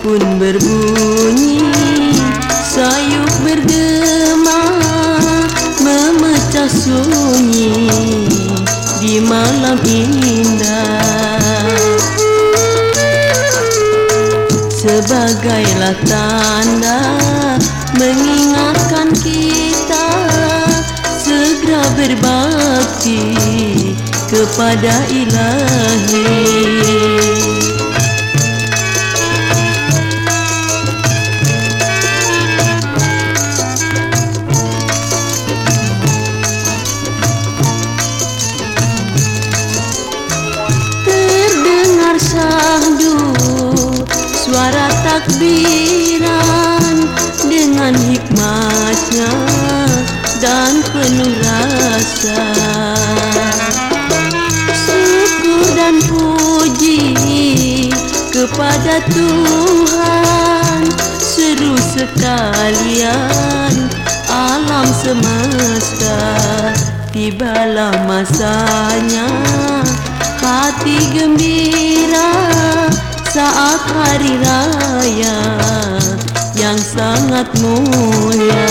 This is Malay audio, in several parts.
pun berbunyi Sayup bergema Memecah sunyi Di malam indah. Sebagailah tanda Mengingatkan kita Segera berbakti Kepada ilahi takbiran dengan hikmatnya dan penuh rasa. Syukur dan puji kepada Tuhan seru sekalian alam semesta. Tibalah masanya hati gembira saat hari raya sangat mulia.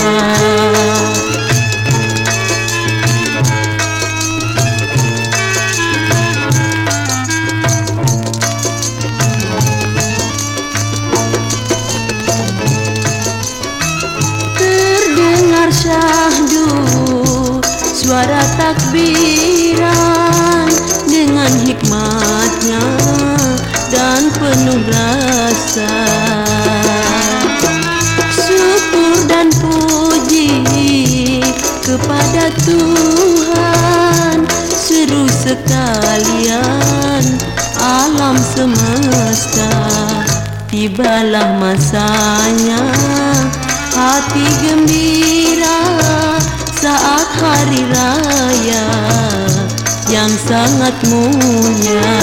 Terdengar syahdu suara takbiran dengan hikmatnya dan penuh rasa sekalian. Alam semesta tibalah masanya. Hati gembira saat hari raya yang sangat mulia